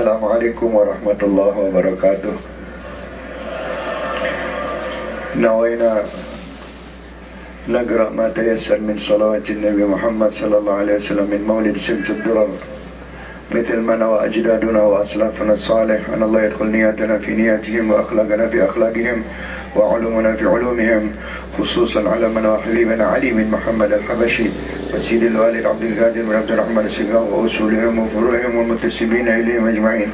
عليكم ورحمة الله وبركاته. نوينا نقرأ ما تيسر من صلوات النبي محمد صلى الله عليه وسلم من مولد سمت الدرر مثل ما نوى أجدادنا وأسلافنا الصالح أن الله يدخل نياتنا في نياتهم وأخلاقنا في أخلاقهم وعلومنا في علومهم. خصوصا على من حبيبنا علي بن محمد الحبشي وسيد الوالد عبد القادر بن عبد الرحمن السقاف وأصولهم وفروعهم والمنتسبين إليهم أجمعين.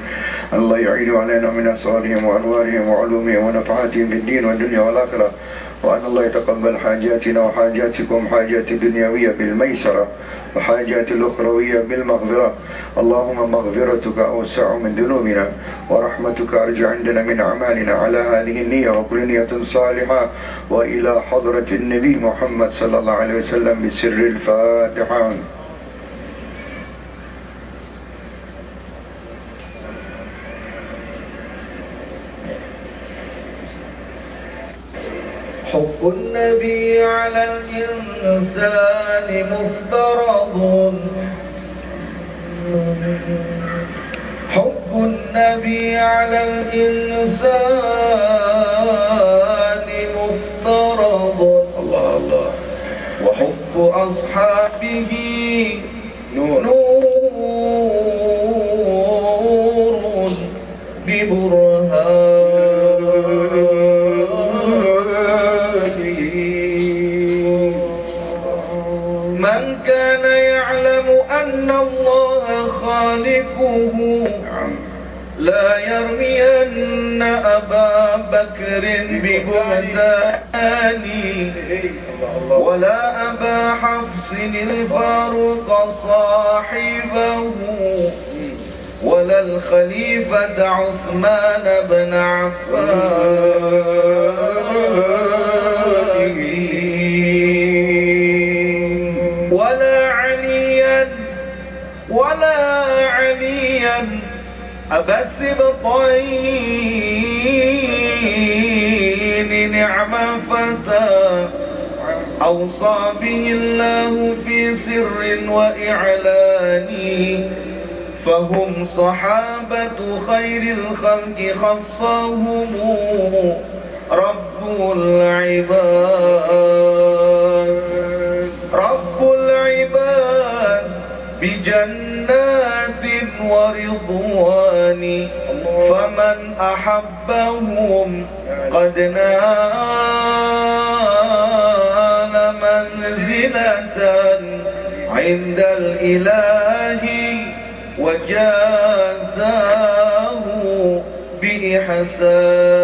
الله يعيد علينا من أسرارهم وأنوارهم وعلومهم ونفعاتهم في الدين والدنيا والآخرة. وأن الله يتقبل حاجاتنا وحاجاتكم حاجات الدنيوية بالميسرة وحاجات الأخروية بالمغفرة. اللهم مغفرتك أوسع من ذنوبنا ورحمتك أرجع عندنا من أعمالنا. على هذه النية وكل نية صالحة. وإلى حضرة النبي محمد صلى الله عليه وسلم بسر الفاتحة. حب النبي على الإنسان مفترض. حب النبي على الإنسان مفترض. الله الله. وحب أصحابه نور, نور. ببرهان أن الله خالقه. لا يرمين أبا بكر ببهتان ولا أبا حفص الفاروق صاحبه ولا الخليفة عثمان بن عفان. عبس بطين نعم فتى أوصى به الله في سر وإعلان. فهم صحابة خير الخلق خصهم رب العباد. رب العباد بجنات ورضواني فمن أحبهم قد نال منزلة عند الإله وجازاه بإحسان.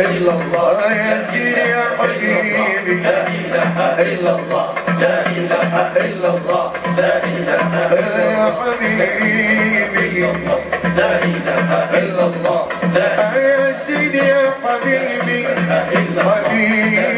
إلا الله يا سيدي يا حبيبي لا إله إلا الله لا إله إلا الله لا إله يا حبيبي لا إله إلا الله يا سيدي يا حبيبي حبيبي.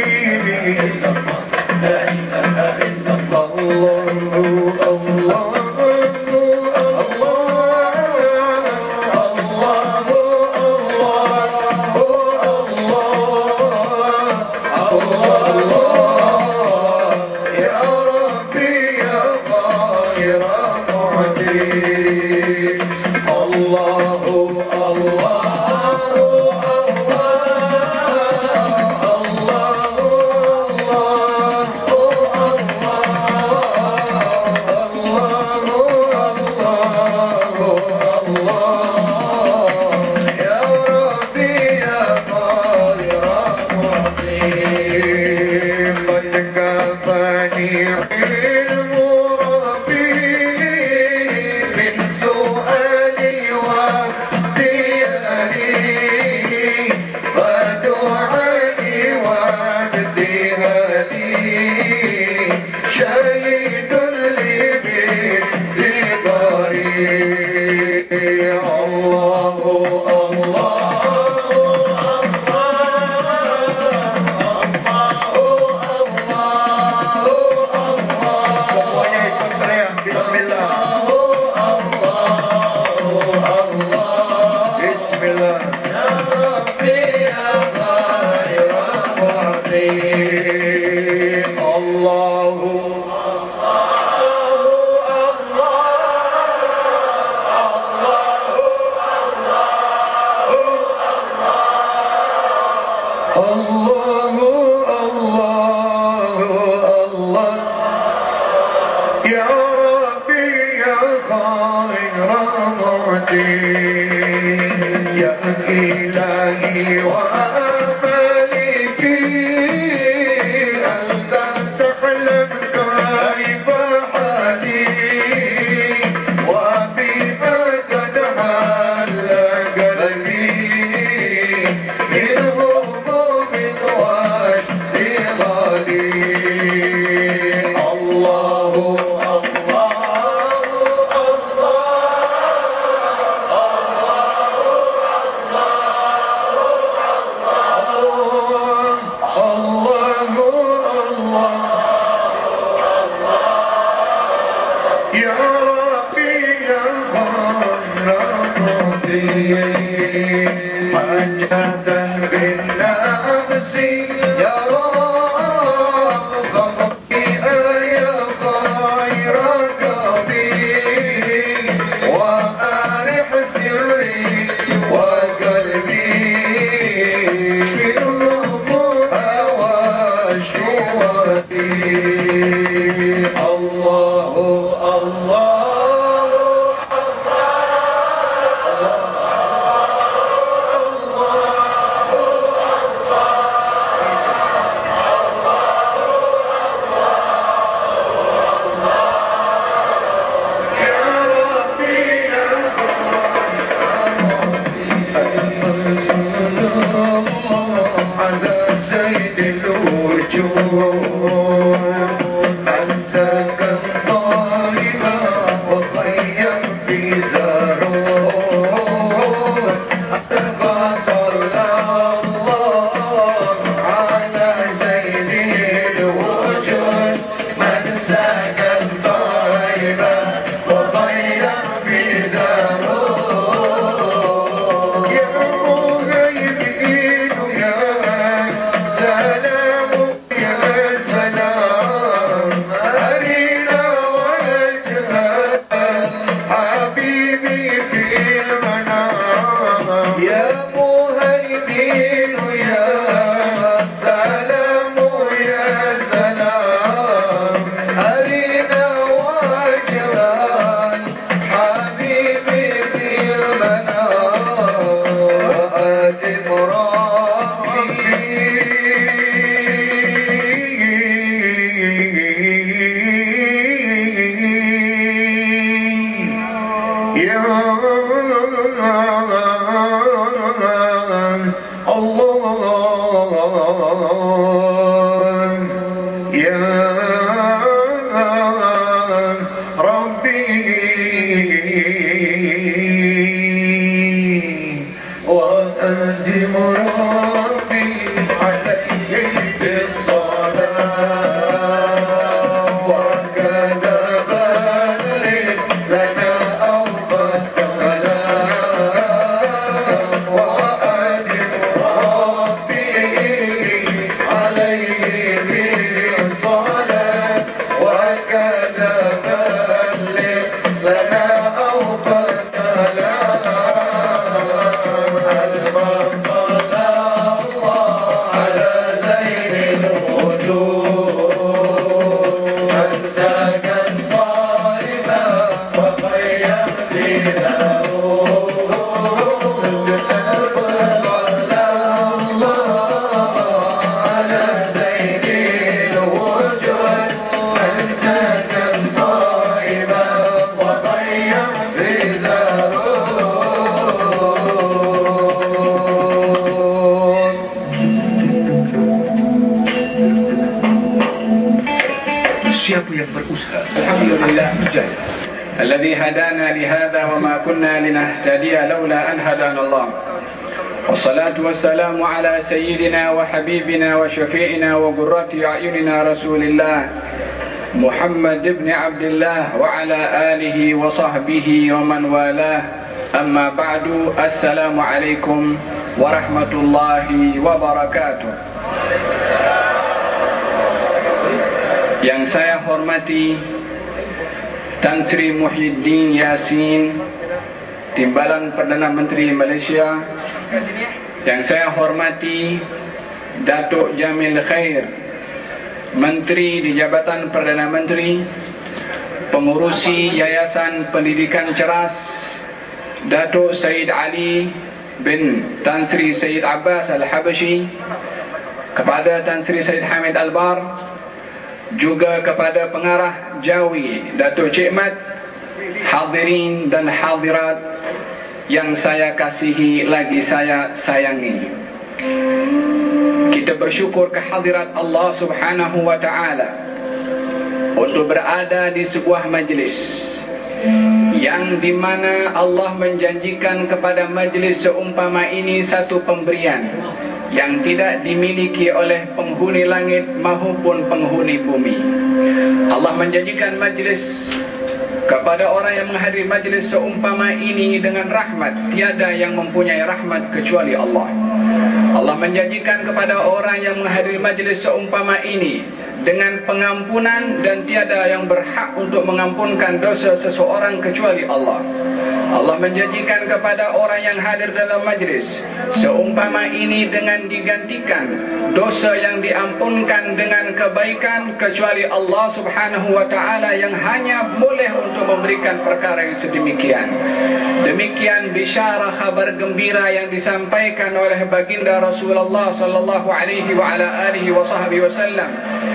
والسلام على سيدنا وحبيبنا وشفيعنا وقرة أعيننا رسول الله محمد بن عبد الله وعلى آله وصحبه ومن والاه أما بعد السلام عليكم ورحمة الله وبركاته Yang saya hormati Tan Sri Muhyiddin Yassin Timbalan Perdana Menteri Malaysia yang saya hormati Datuk Jamil Khair Menteri di Jabatan Perdana Menteri Pengurusi Yayasan Pendidikan Ceras Datuk Said Ali bin Tan Sri Said Abbas Al-Habashi Kepada Tan Sri Said Hamid Al-Bar juga kepada pengarah Jawi Datuk Cik Mat hadirin dan hadirat yang saya kasihi lagi saya sayangi kita bersyukur kehadirat Allah Subhanahu wa taala untuk berada di sebuah majlis yang di mana Allah menjanjikan kepada majlis seumpama ini satu pemberian yang tidak dimiliki oleh penghuni langit maupun penghuni bumi. Allah menjanjikan majlis kepada orang yang menghadiri majlis seumpama ini dengan rahmat. Tiada yang mempunyai rahmat kecuali Allah. Allah menjanjikan kepada orang yang menghadiri majlis seumpama ini dengan pengampunan dan tiada yang berhak untuk mengampunkan dosa seseorang kecuali Allah. Allah menjanjikan kepada orang yang hadir dalam majlis seumpama ini dengan digantikan dosa yang diampunkan dengan kebaikan kecuali Allah Subhanahu wa taala yang hanya boleh untuk memberikan perkara yang sedemikian. Demikian bisyarah kabar gembira yang disampaikan oleh baginda Rasulullah sallallahu alaihi wa ala alihi wasallam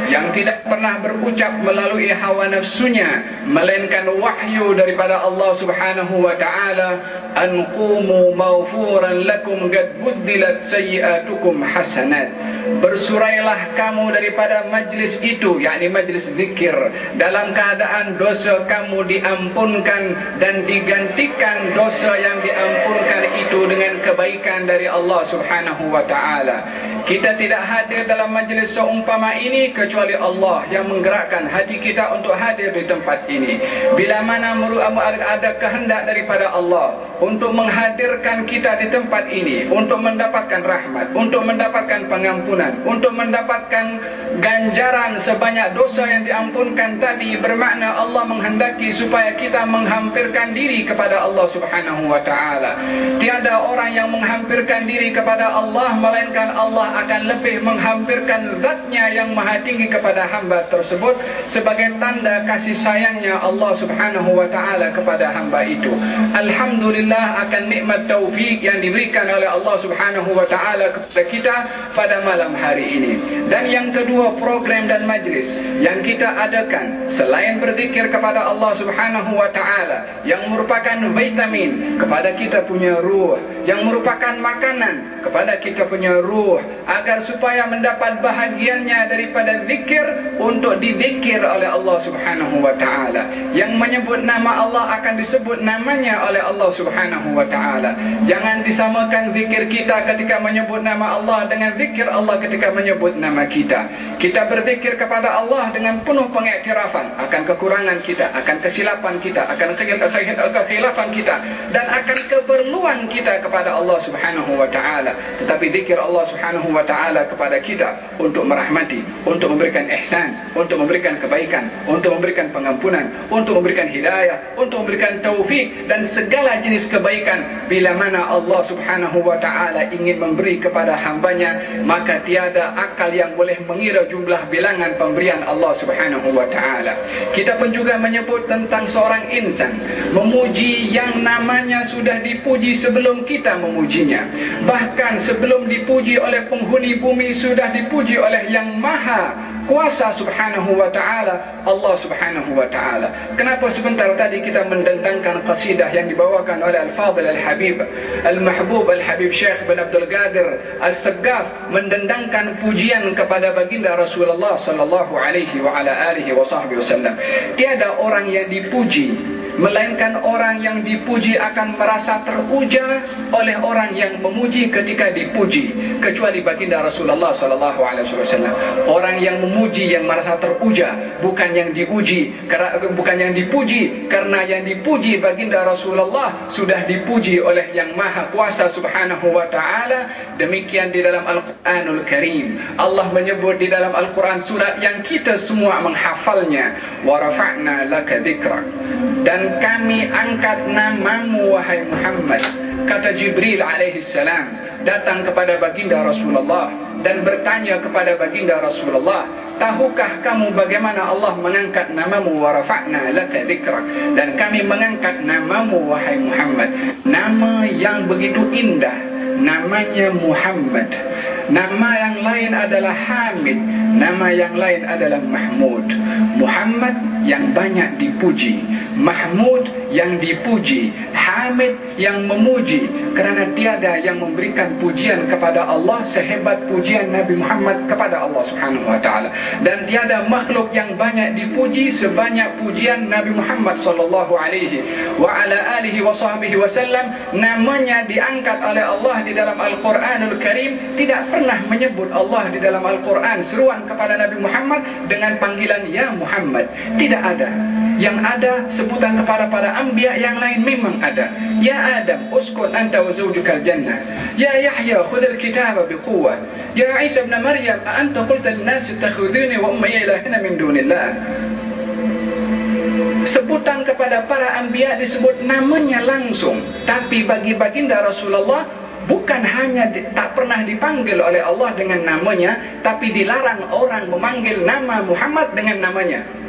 yang tidak pernah berucap melalui hawa nafsunya melainkan wahyu daripada Allah Subhanahu wa taala وتعالى أن قوموا مغفورا لكم قد بدلت سيئاتكم حسنات. Bersurailah kamu daripada majlis itu yakni majlis zikir dalam keadaan dosa kamu diampunkan dan digantikan dosa yang diampunkan itu dengan kebaikan dari Allah Subhanahu wa taala kita tidak hadir dalam majlis seumpama ini kecuali Allah yang menggerakkan hati kita untuk hadir di tempat ini. Bila mana ada kehendak daripada Allah untuk menghadirkan kita di tempat ini, untuk mendapatkan rahmat, untuk mendapatkan pengampunan, untuk mendapatkan ganjaran sebanyak dosa yang diampunkan tadi, bermakna Allah menghendaki supaya kita menghampirkan diri kepada Allah Subhanahu wa taala. Tiada orang yang menghampirkan diri kepada Allah melainkan Allah akan lebih menghampirkan zatnya yang maha tinggi kepada hamba tersebut sebagai tanda kasih sayangnya Allah subhanahu wa ta'ala kepada hamba itu Alhamdulillah Alhamdulillah akan nikmat taufik yang diberikan oleh Allah Subhanahu wa taala kepada kita pada malam hari ini. Dan yang kedua program dan majlis yang kita adakan selain berzikir kepada Allah Subhanahu wa taala yang merupakan vitamin kepada kita punya ruh, yang merupakan makanan kepada kita punya ruh agar supaya mendapat bahagiannya daripada zikir untuk dizikir oleh Allah Subhanahu wa taala. Yang menyebut nama Allah akan disebut namanya oleh Allah Subhanahu wa taala. Jangan disamakan zikir kita ketika menyebut nama Allah dengan zikir Allah ketika menyebut nama kita. Kita berzikir kepada Allah dengan penuh pengiktirafan akan kekurangan kita, akan kesilapan kita, akan kekhilafan kita dan akan keperluan kita kepada Allah Subhanahu wa taala. Tetapi zikir Allah Subhanahu wa taala kepada kita untuk merahmati, untuk memberikan ihsan, untuk memberikan kebaikan, untuk memberikan pengampunan, untuk memberikan hidayah, untuk memberikan taufik dan segala jenis kebaikan bila mana Allah Subhanahu wa taala ingin memberi kepada hambanya maka tiada akal yang boleh mengira jumlah bilangan pemberian Allah Subhanahu wa taala. Kita pun juga menyebut tentang seorang insan memuji yang namanya sudah dipuji sebelum kita memujinya. Bahkan sebelum dipuji oleh penghuni bumi sudah dipuji oleh yang maha kuasa subhanahu wa ta'ala Allah subhanahu wa ta'ala. Kenapa sebentar tadi kita mendendangkan qasidah yang dibawakan oleh Al-Fadil Al-Habib Al-Mahbub Al-Habib Syekh bin Abdul Qadir Al-Segaf mendendangkan pujian kepada baginda Rasulullah sallallahu alaihi wa ala alihi wa sahbihi wasallam. Tiada orang yang dipuji melainkan orang yang dipuji akan merasa teruja oleh orang yang memuji ketika dipuji kecuali baginda Rasulullah wasallam. Orang yang memuji yang merasa teruja bukan yang diuji bukan yang dipuji karena yang dipuji baginda Rasulullah sudah dipuji oleh yang maha kuasa subhanahu wa taala. Demikian di dalam Al-Qur'anul Karim. Allah menyebut di dalam Al-Qur'an surat yang kita semua menghafalnya wa rafa'na laka dzikrak dan kami angkat namamu wahai Muhammad. Kata Jibril alaihi salam datang kepada baginda Rasulullah dan bertanya kepada baginda Rasulullah tahukah kamu bagaimana Allah mengangkat namamu wa rafa'na laka dzikrak dan kami mengangkat namamu wahai Muhammad. Nama yang begitu indah namanya Muhammad. Nama yang lain adalah Hamid nama yang lain adalah Mahmud. Muhammad yang banyak dipuji Mahmud yang dipuji Hamid yang memuji kerana tiada yang memberikan pujian kepada Allah sehebat pujian Nabi Muhammad kepada Allah Subhanahu wa taala. Dan tiada makhluk yang banyak dipuji sebanyak pujian Nabi Muhammad sallallahu alaihi wa ala alihi wa sahbihi wasallam namanya diangkat oleh Allah di dalam Al-Qur'anul Karim. Tidak pernah menyebut Allah di dalam Al-Quran seruan kepada Nabi Muhammad dengan panggilan Ya Muhammad. Tidak ada. Yang ada sebutan kepada para anbiya yang lain memang ada. Ya Adam uskun anta wa zawjukal jannah. Ya Yahya khudh al-kitaba biquwah Ya Isa ibn Maryam anta qulta lin-nas ittakhuduni wa ummi ilahina min dunillah. Sebutan kepada para anbiya disebut namanya langsung. Tapi bagi baginda Rasulullah bukan hanya di, tak pernah dipanggil oleh Allah dengan namanya tapi dilarang orang memanggil nama Muhammad dengan namanya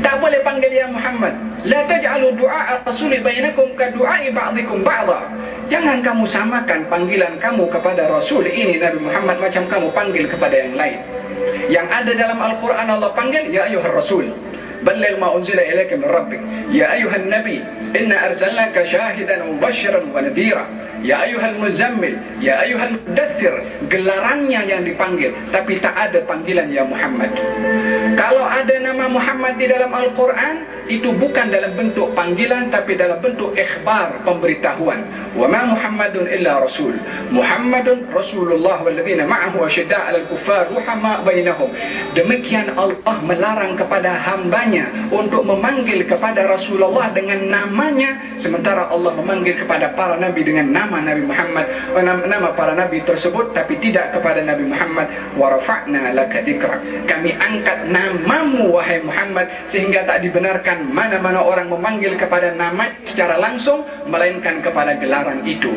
tak boleh panggil ya Muhammad. La taj'alu du'a rasuli bainakum ka du'ai ba'dikum ba'dha. Jangan kamu samakan panggilan kamu kepada rasul ini Nabi Muhammad macam kamu panggil kepada yang lain. Yang ada dalam Al-Quran Allah panggil ya ayuhar rasul بلغ ما أنزل إليك من ربك يا أيها النبي إنا أرسلناك شاهدا ومبشرا ونذيرا Ya ayuhal muzammil Ya ayuhal mudathir Gelarannya yang dipanggil Tapi tak ada panggilan Ya Muhammad Kalau ada nama Muhammad di dalam Al-Quran Itu bukan dalam bentuk panggilan Tapi dalam bentuk ikhbar Pemberitahuan Wa ma Muhammadun illa Rasul Muhammadun Rasulullah Walladhina ma'ahu asyidda' al kuffar Ruhama bainahum Demikian Allah melarang kepada hambanya untuk memanggil kepada Rasulullah Dengan namanya Sementara Allah memanggil kepada para Nabi dengan nama Nabi Muhammad nama para nabi tersebut tapi tidak kepada Nabi Muhammad. Wa rafa'na laka dzikrak kami angkat namamu wahai Muhammad sehingga tak dibenarkan mana-mana orang memanggil kepada nama secara langsung melainkan kepada gelaran itu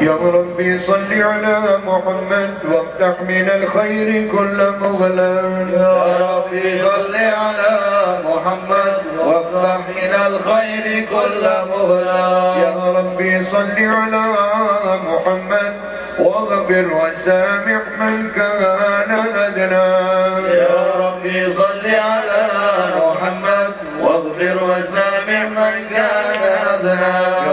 يا ربي صل على محمد وافتح من الخير كل مغلان يا ربي صل على محمد وافتح من الخير كل مغلان يا ربي صل على محمد واغفر وسامح من كان ندنا يا ربي صل على محمد واغفر وسامح من كان ندنا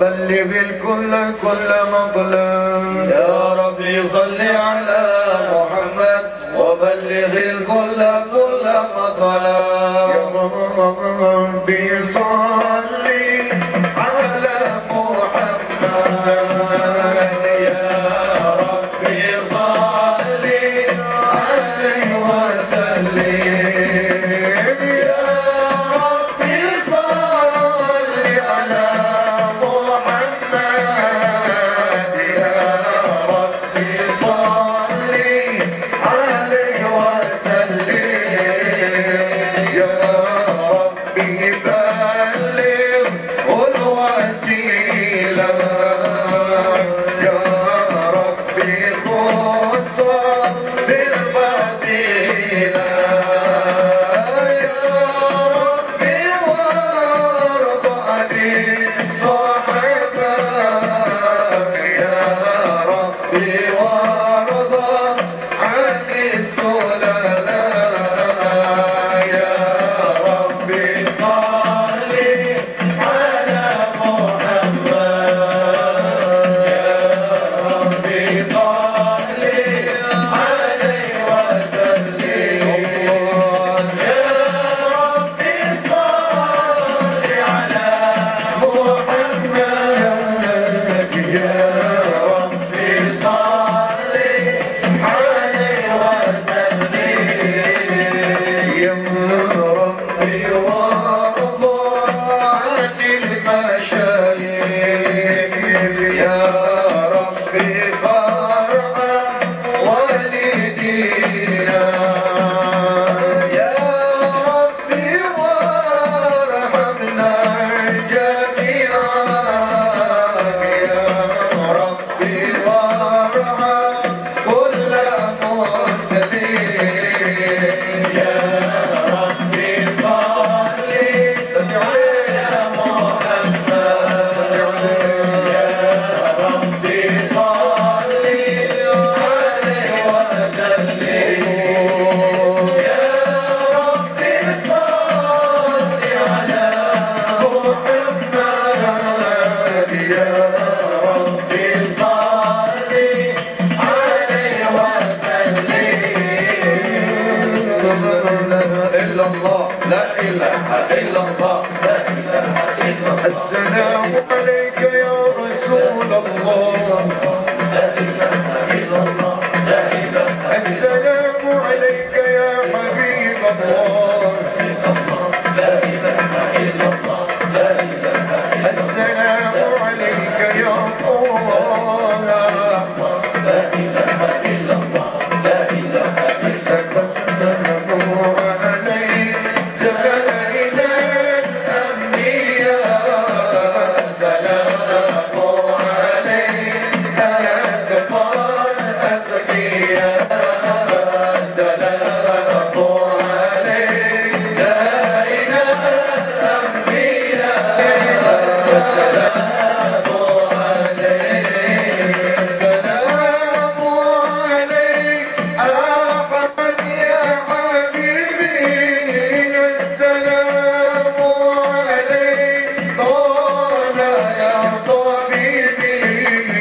بلغ الكل كل مظلم. يا ربي صل على محمد وبلغ الكل كل مظلم. يا ربي صلي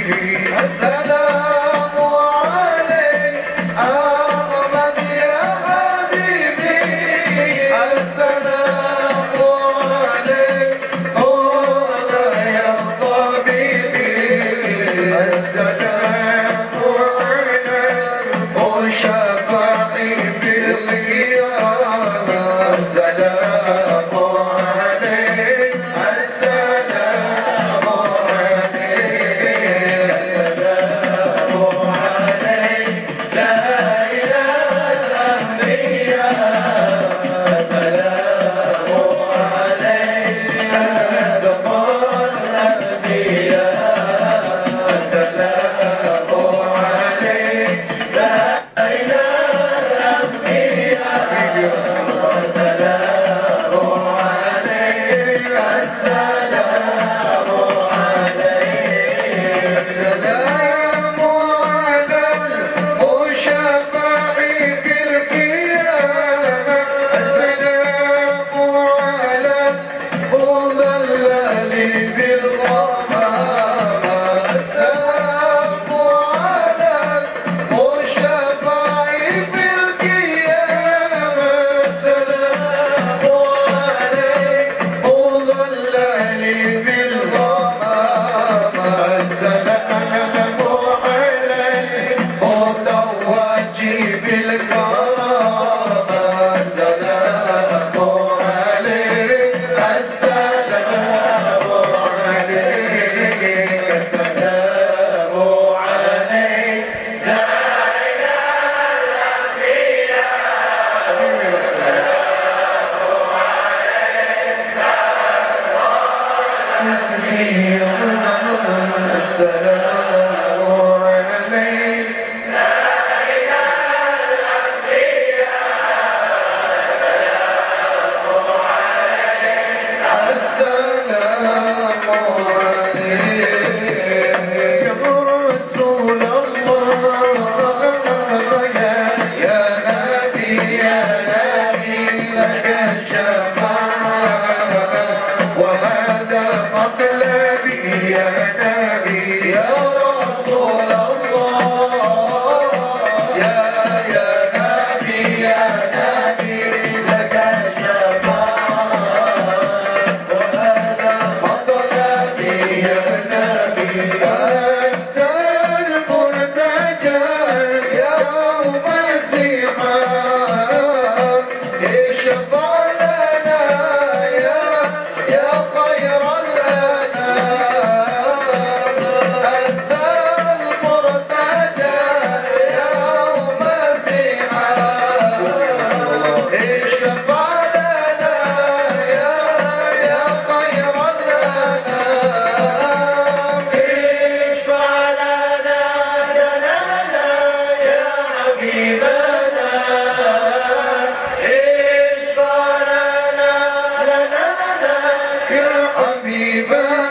Hey يا حبيبي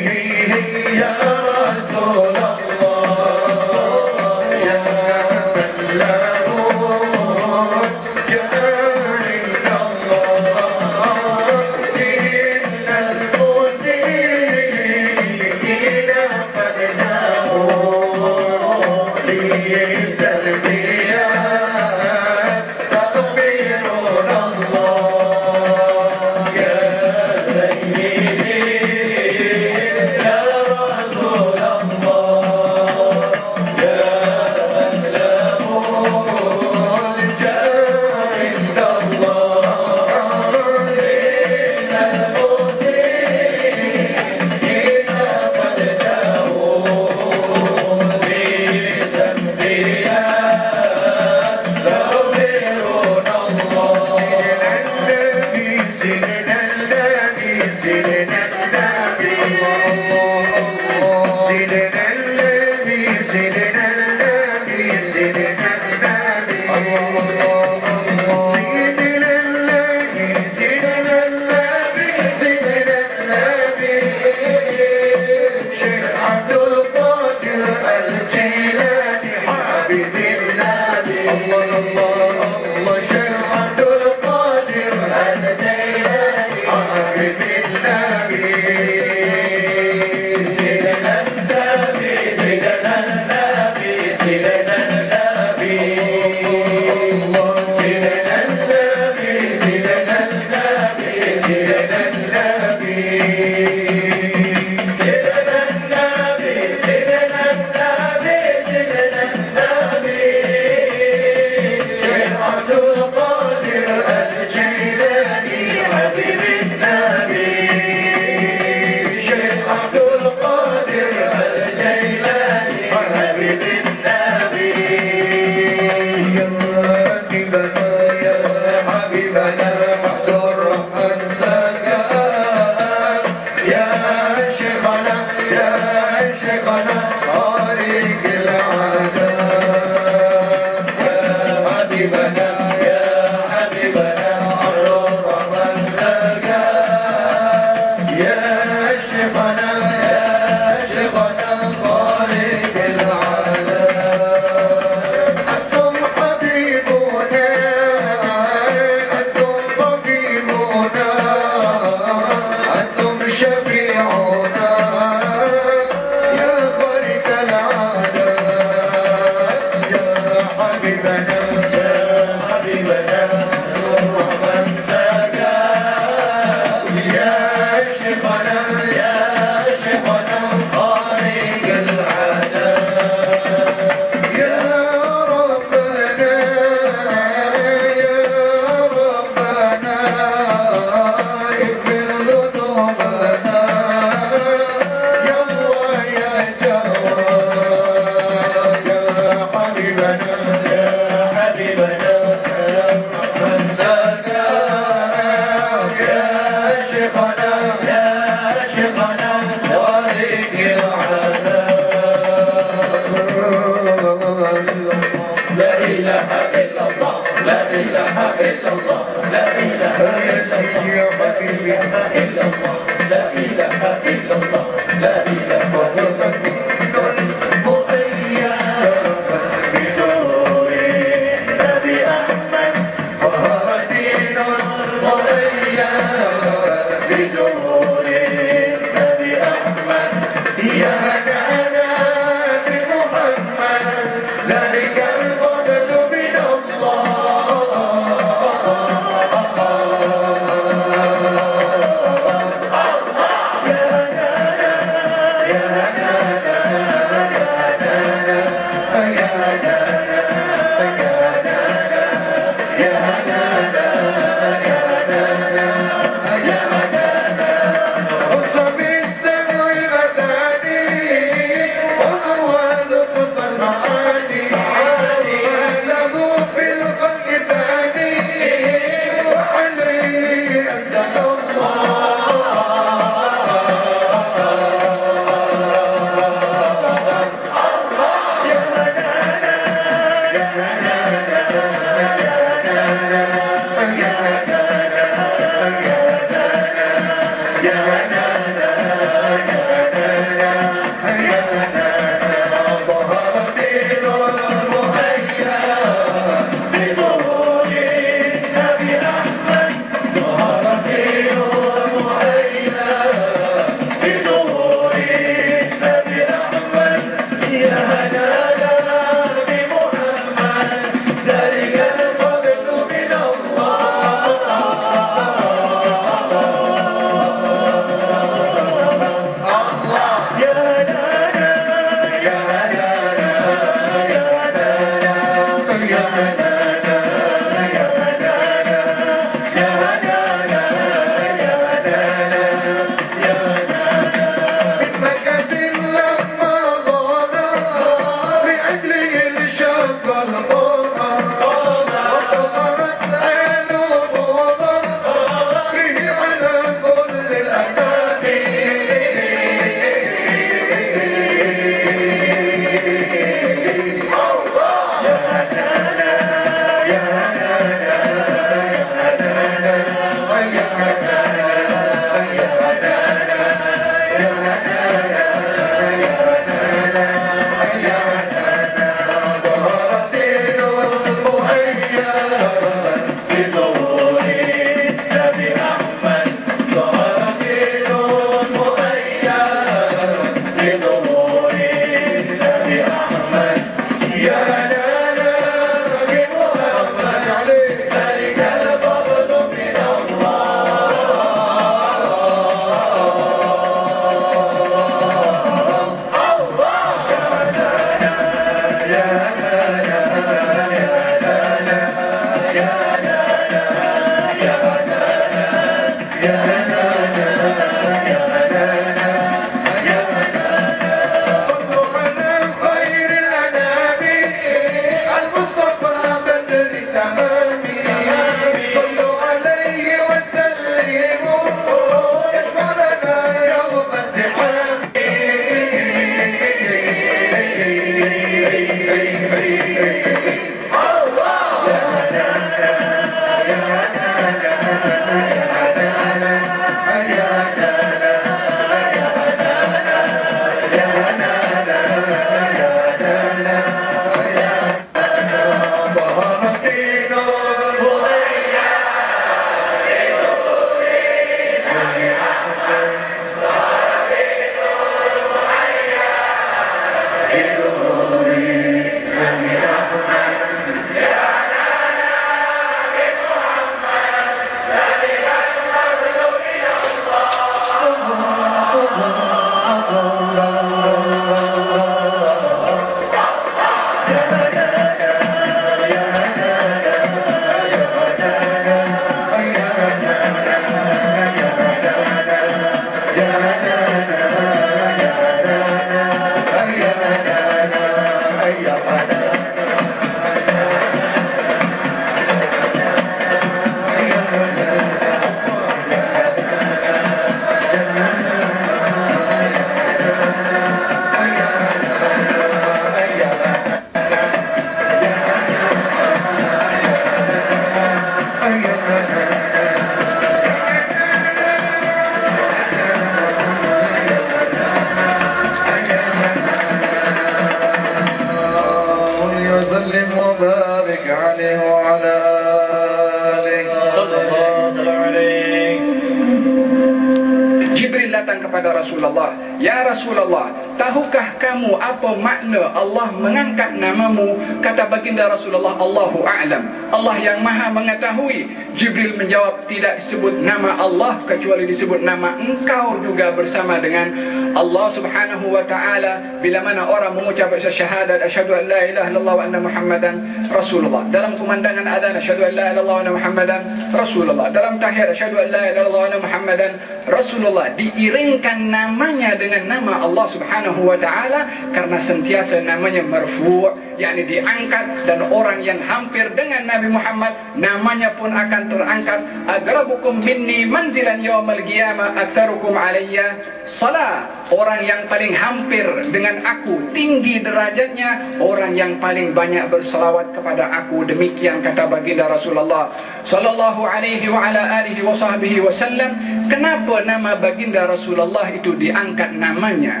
baginda Rasulullah Allahu a'lam. Allah yang maha mengetahui. Jibril menjawab tidak disebut nama Allah kecuali disebut nama engkau juga bersama dengan Allah subhanahu wa ta'ala. Bila mana orang mengucap syahadat asyhadu an la ilaha illallah wa anna muhammadan rasulullah. Dalam kumandangan adzan asyhadu an la ilaha illallah wa anna muhammadan rasulullah. Dalam tahiyat asyhadu an la ilaha illallah wa anna muhammadan rasulullah. Diiringkan namanya dengan nama Allah subhanahu wa ta'ala karena sentiasa namanya marfu' yakni diangkat dan orang yang hampir dengan Nabi Muhammad namanya pun akan terangkat. Agrabukum minni manzilan yaumal qiyamah aktsarukum alayya salah orang yang paling hampir dengan aku tinggi derajatnya orang yang paling banyak berselawat kepada aku. Demikian kata baginda Rasulullah sallallahu alaihi wa ala alihi wa sahbihi wasallam kenapa nama baginda Rasulullah itu diangkat namanya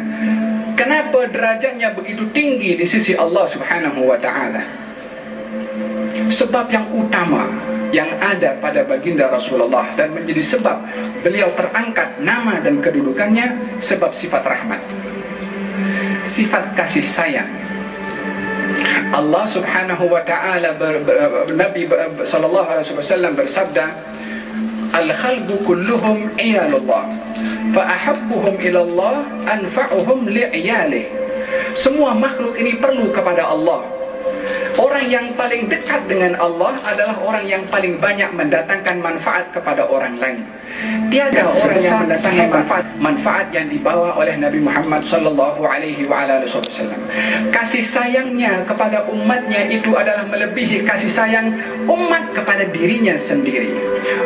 Kenapa derajatnya begitu tinggi di sisi Allah Subhanahu wa taala? Sebab yang utama yang ada pada baginda Rasulullah dan menjadi sebab beliau terangkat nama dan kedudukannya sebab sifat rahmat. Sifat kasih sayang. Allah Subhanahu wa taala Nabi sallallahu alaihi wasallam bersabda Al-khalqu kulluhum iyalullah. Fa ahabbuhum ila Allah anfa'uhum li'iyalih. Semua makhluk ini perlu kepada Allah orang yang paling dekat dengan Allah adalah orang yang paling banyak mendatangkan manfaat kepada orang lain. Tiada orang yang mendatangkan manfaat manfaat yang dibawa oleh Nabi Muhammad sallallahu alaihi wa ala wasallam. Kasih sayangnya kepada umatnya itu adalah melebihi kasih sayang umat kepada dirinya sendiri.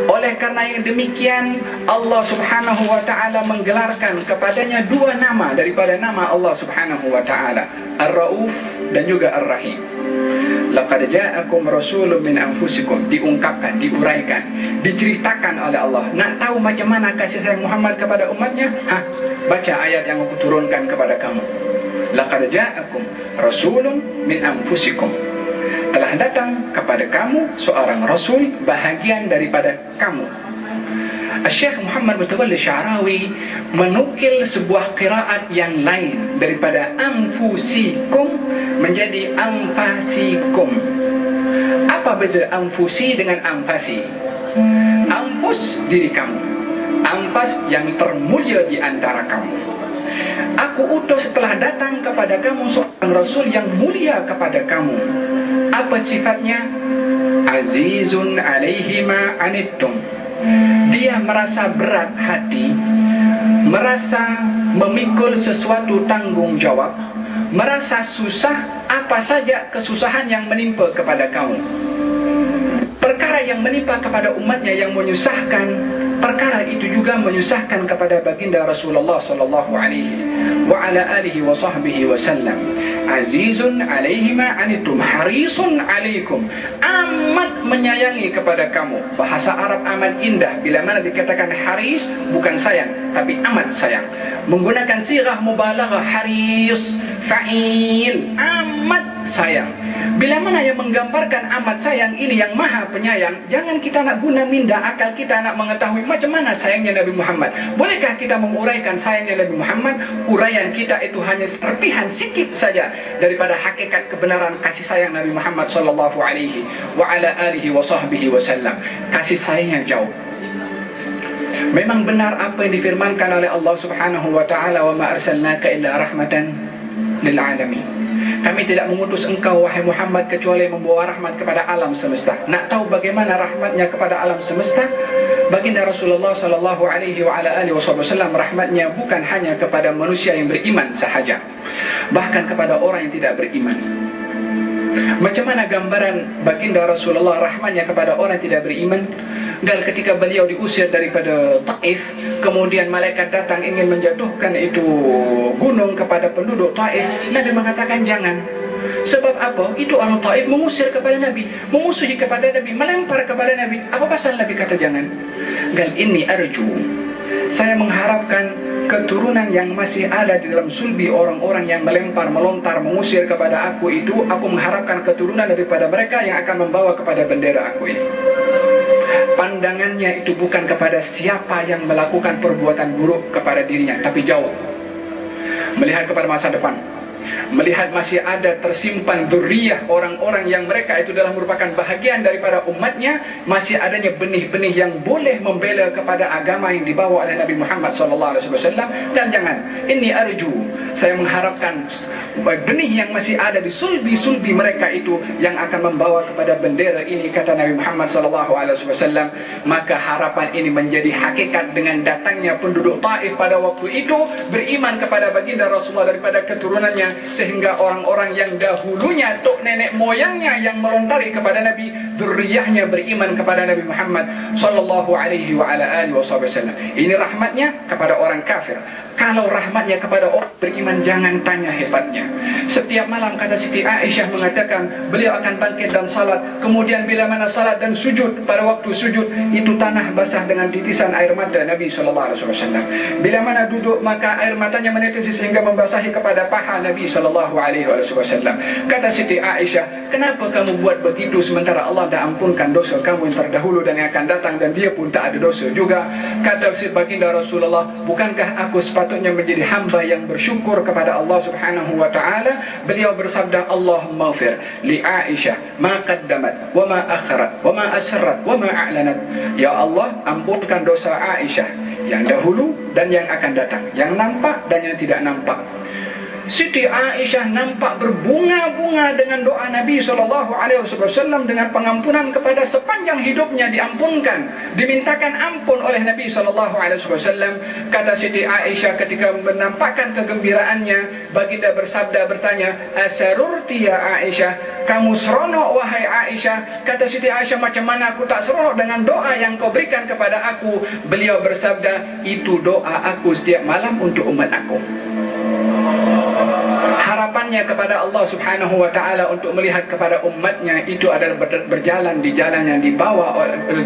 Oleh karena yang demikian Allah subhanahu wa ta'ala menggelarkan kepadanya dua nama daripada nama Allah subhanahu wa ta'ala. Ar-Ra'uf dan juga Ar-Rahim Laqad ja'akum rasulun min anfusikum diungkapkan, diuraikan, diceritakan oleh Allah. Nak tahu macam mana kasih sayang Muhammad kepada umatnya? Ha, baca ayat yang aku turunkan kepada kamu. Laqad ja'akum rasulun min anfusikum. Telah datang kepada kamu seorang rasul bahagian daripada kamu. Syekh Muhammad Mutawalli Syarawi menukil sebuah kiraat yang lain daripada anfusikum menjadi anfasikum. Apa beza anfusi dengan anfasi? Anfus diri kamu. Anfas yang termulia di antara kamu. Aku utus setelah datang kepada kamu seorang rasul yang mulia kepada kamu. Apa sifatnya? Azizun alaihi ma anittum dia merasa berat hati, merasa memikul sesuatu tanggung jawab, merasa susah apa saja kesusahan yang menimpa kepada kamu. Perkara yang menimpa kepada umatnya yang menyusahkan, perkara itu juga menyusahkan kepada baginda Rasulullah sallallahu alaihi wa ala alihi wa sahbihi wasallam. Azizun alaihi ma anitum harisun alaikum. Amat menyayangi kepada kamu. Bahasa Arab amat indah bila mana dikatakan haris bukan sayang tapi amat sayang. Menggunakan sirah mubalaghah haris fa'il amat sayang. Bila mana yang menggambarkan amat sayang ini yang maha penyayang, jangan kita nak guna minda akal kita nak mengetahui macam mana sayangnya Nabi Muhammad. Bolehkah kita menguraikan sayangnya Nabi Muhammad? Uraian kita itu hanya serpihan sikit saja daripada hakikat kebenaran kasih sayang Nabi Muhammad sallallahu alaihi wa ala alihi wa sahbihi wasallam. Kasih sayang yang jauh. Memang benar apa yang difirmankan oleh Allah Subhanahu wa taala wa ma arsalnaka illa rahmatan lil alamin. Kami tidak mengutus engkau wahai Muhammad kecuali membawa rahmat kepada alam semesta. Nak tahu bagaimana rahmatnya kepada alam semesta? Baginda Rasulullah sallallahu alaihi wa ala alihi wasallam rahmatnya bukan hanya kepada manusia yang beriman sahaja. Bahkan kepada orang yang tidak beriman. Macam mana gambaran baginda Rasulullah rahmatnya kepada orang yang tidak beriman? Dan ketika beliau diusir daripada Taif, kemudian malaikat datang ingin menjatuhkan itu gunung kepada penduduk Taif, Nabi mengatakan jangan. Sebab apa? Itu orang Taif mengusir kepada Nabi, memusuhi kepada Nabi, melempar kepada Nabi. Apa pasal Nabi kata jangan? Gal ini arju. Saya mengharapkan keturunan yang masih ada di dalam sulbi orang-orang yang melempar, melontar, mengusir kepada aku itu, aku mengharapkan keturunan daripada mereka yang akan membawa kepada bendera aku ini. Pandangannya itu bukan kepada siapa yang melakukan perbuatan buruk kepada dirinya tapi jauh. Melihat kepada masa depan melihat masih ada tersimpan duriyah orang-orang yang mereka itu adalah merupakan bahagian daripada umatnya masih adanya benih-benih yang boleh membela kepada agama yang dibawa oleh Nabi Muhammad SAW dan jangan ini arju saya mengharapkan benih yang masih ada di sulbi-sulbi mereka itu yang akan membawa kepada bendera ini kata Nabi Muhammad SAW maka harapan ini menjadi hakikat dengan datangnya penduduk Taif pada waktu itu beriman kepada baginda Rasulullah daripada keturunannya sehingga orang-orang yang dahulunya tok nenek moyangnya yang melontari kepada Nabi zuriyahnya beriman kepada Nabi Muhammad sallallahu alaihi wa ala alihi wasallam. Ini rahmatnya kepada orang kafir. Kalau rahmatnya kepada orang beriman jangan tanya hebatnya. Setiap malam kata Siti Aisyah mengatakan beliau akan bangkit dan salat. Kemudian bila mana salat dan sujud pada waktu sujud itu tanah basah dengan titisan air mata Nabi sallallahu alaihi wasallam. Bila mana duduk maka air matanya menetes sehingga membasahi kepada paha Nabi sallallahu alaihi wasallam. Kata Siti Aisyah kenapa kamu buat begitu sementara Allah dah ampunkan dosa kamu yang terdahulu dan yang akan datang dan dia pun tak ada dosa juga? Kata si baginda Rasulullah bukankah aku sepatutnya menjadi hamba yang bersyukur kepada Allah Subhanahu wa taala? Beliau bersabda Allahumma fir li Aisyah ma qaddamat wa ma akharat wa ma asrat wa ma a'lanat. Ya Allah ampunkan dosa Aisyah yang dahulu dan yang akan datang yang nampak dan yang tidak nampak Siti Aisyah nampak berbunga-bunga dengan doa Nabi SAW dengan pengampunan kepada sepanjang hidupnya diampunkan, dimintakan ampun oleh Nabi SAW. Kata Siti Aisyah ketika menampakkan kegembiraannya, baginda bersabda bertanya, Asarurti ya Aisyah, kamu seronok wahai Aisyah. Kata Siti Aisyah, macam mana aku tak seronok dengan doa yang kau berikan kepada aku. Beliau bersabda, itu doa aku setiap malam untuk umat aku harapannya kepada Allah Subhanahu wa taala untuk melihat kepada umatnya itu adalah berjalan di jalan yang dibawa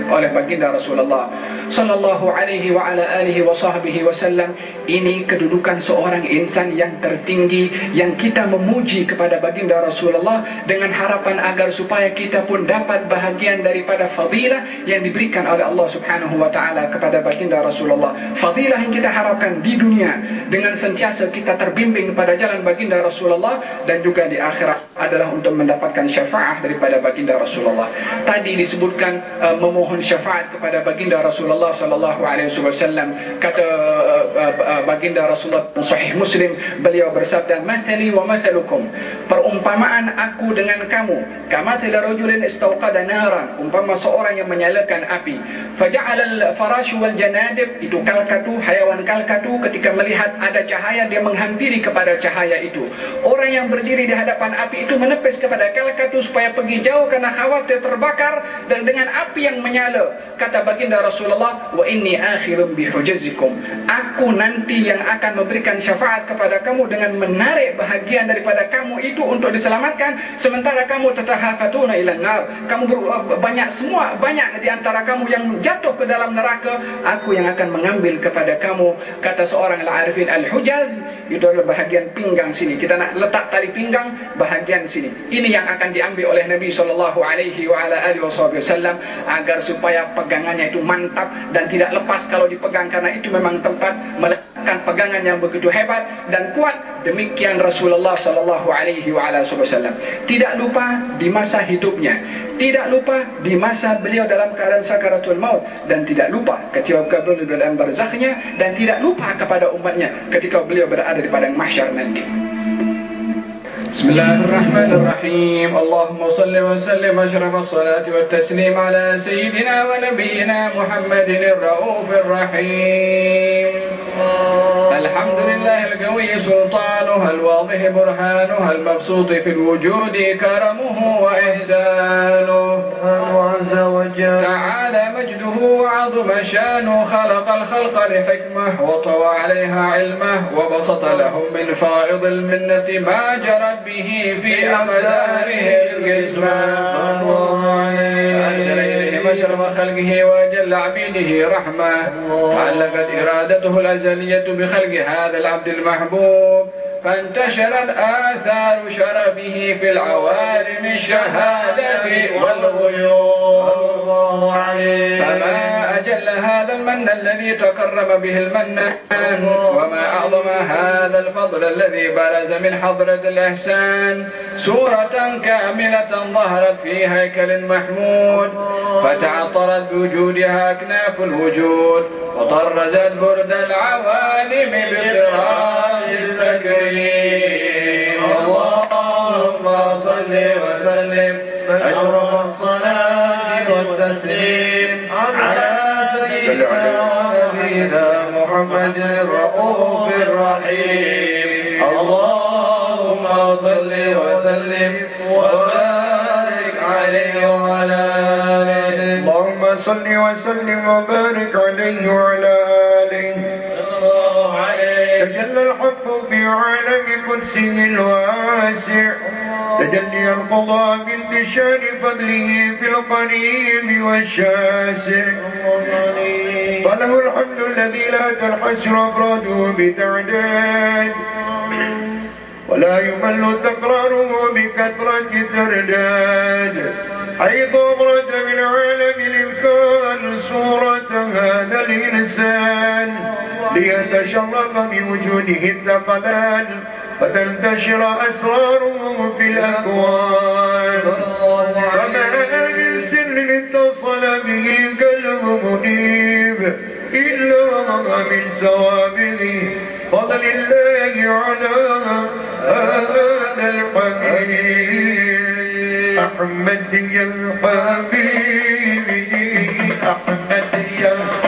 oleh baginda Rasulullah sallallahu alaihi wa ala alihi wa sahbihi wasallam ini kedudukan seorang insan yang tertinggi yang kita memuji kepada baginda Rasulullah dengan harapan agar supaya kita pun dapat bahagian daripada fadilah yang diberikan oleh Allah Subhanahu wa taala kepada baginda Rasulullah. Fadilah yang kita harapkan di dunia dengan sentiasa kita terbimbing kepada jalan baginda Rasulullah dan juga di akhirat adalah untuk mendapatkan syafaat daripada baginda Rasulullah. Tadi disebutkan uh, memohon syafaat kepada baginda Rasulullah sallallahu alaihi wasallam kata uh, uh, baginda Rasulullah sahih Muslim beliau bersabda mathali wa mathalukum. Perumpamaan aku dengan kamu kamathil rajulin istawqada naran umpama seorang yang menyalakan api. Faja'ala al-farash wal janadib itu kalkatu hayawan kalkatu ketika melihat ada cahaya dia menghampiri kepada cahaya itu. Orang yang berdiri di hadapan api itu menepis kepada kalkatu supaya pergi jauh karena khawatir terbakar dan dengan api yang menyala. Kata baginda Rasulullah wa inni akhirun bihujazikum. Aku nanti yang akan memberikan syafaat kepada kamu dengan menarik bahagian daripada kamu itu untuk diselamatkan sementara kamu tatahafatuna ila nar. Kamu ber, banyak semua banyak di antara kamu yang jatuh ke dalam neraka aku yang akan mengambil kepada kamu kata seorang al-arifin al-hujaz. Itu adalah bahagian pinggang sini. Kita nak letak tali pinggang bahagian sini. Ini yang akan diambil oleh Nabi sallallahu alaihi wa ala alihi wasallam agar supaya pegangannya itu mantap dan tidak lepas kalau dipegang karena itu memang tempat meletakkan pegangan yang begitu hebat dan kuat. Demikian Rasulullah sallallahu alaihi wa ala wasallam. Tidak lupa di masa hidupnya. Tidak lupa di masa beliau dalam keadaan sakaratul maut. Dan tidak lupa ketika beliau dalam barzakhnya. Dan tidak lupa kepada umatnya ketika beliau berada di padang mahsyar nanti بسم الله الرحمن الرحيم. اللهم صل وسلم أشرف الصلاة والتسليم على سيدنا ونبينا محمد الرؤوف الرحيم. الحمد لله القوي سلطانه الواضح برهانه المبسوط في الوجود كرمه وإحسانه. عز وجل. تعالى مجده وعظم شأنه خلق الخلق لحكمة وطوى عليها علمه وبسط لهم من فائض المنة ما جرت به في أقداره القسمة أرسل إليهم أشرف خلقه وأجل عبيده رحمة. علقت إرادته الأزلية بخلق هذا العبد المحبوب. فانتشر الآثار شرفه في العوالم الشهادة والغيوب الله عليه فما أجل هذا المن الذي تكرم به المنان وما أعظم هذا الفضل الذي برز من حضرة الإحسان؟ سورة كاملة ظهرت في هيكل محمود. فتعطرت بوجودها أكناف الوجود. وطرزت برد العوالم بطراز اللهم صل وسلم أشرف الصلاة والتسليم على سيدنا ونبينا محمد الرؤوف الرحيم اللهم صل وسلم وبارك عليه وعلى آله اللهم صل وسلم وبارك عليه وعلى آله الله عليه تجلى الحق في عالم قدسه الواسع. تجلي القضاء بانتشار فضله في القريب والشاسع. فله الحمد الذي لا تنحسر أفراده بتعداد. ولا يمل تكراره بكثرة ترداد حيث أبرز من عالم الإمكان صورة هذا الإنسان. ليتشرف بوجوده الثقلان فتنتشر أسراره في الأكوان. فما من سر اتصل به قلب منيب إلا من سوابه فضل الله على هذا الحبيب أحمد يا حبيبي أحمد يا حبيبي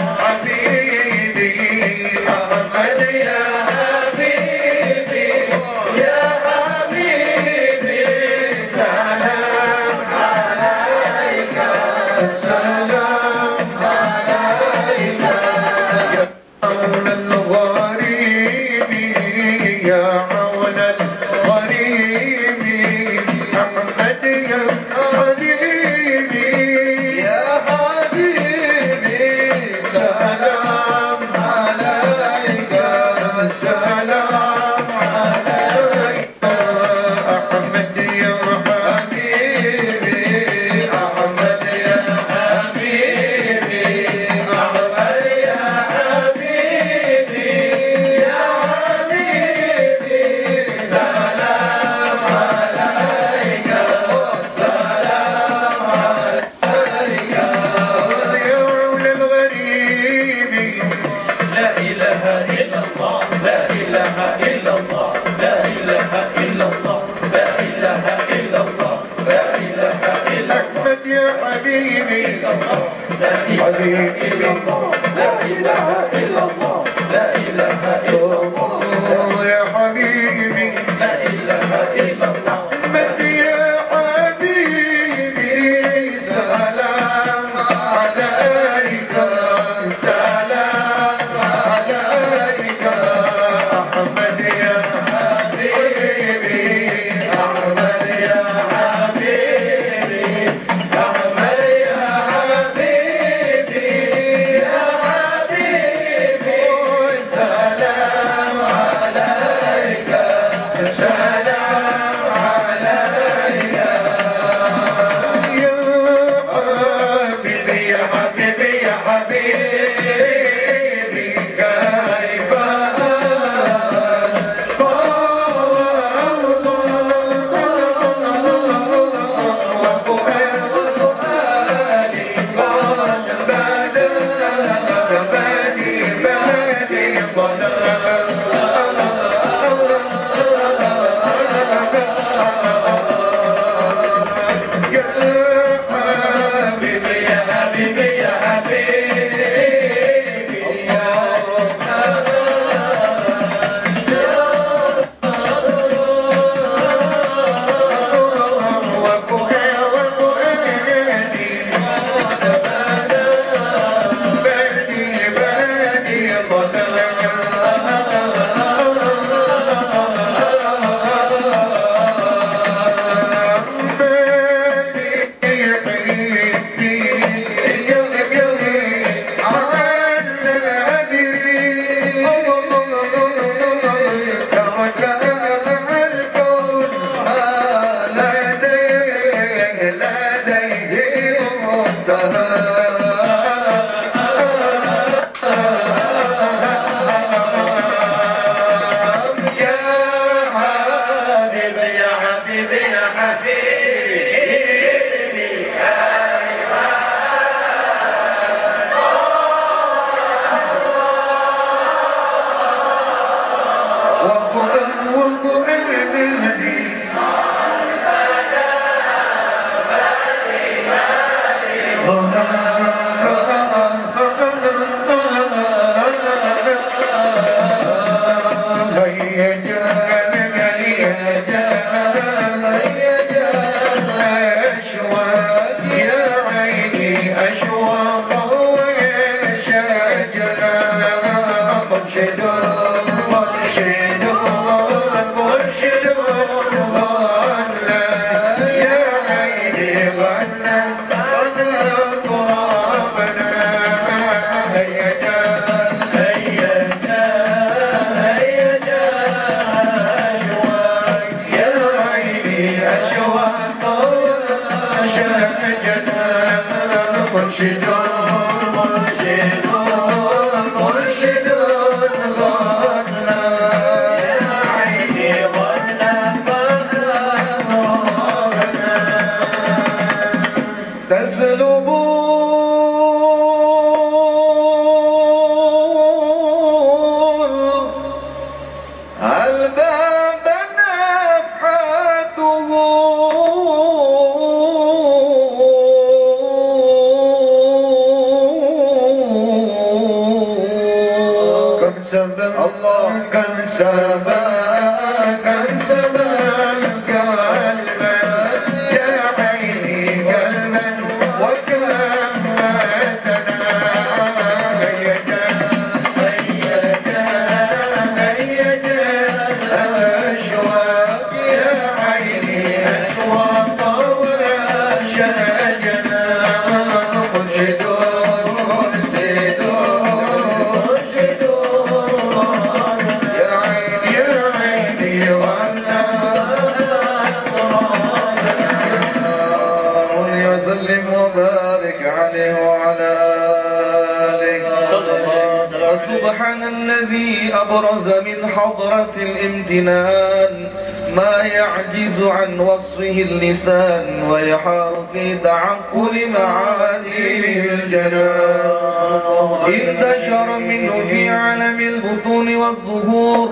والظهور.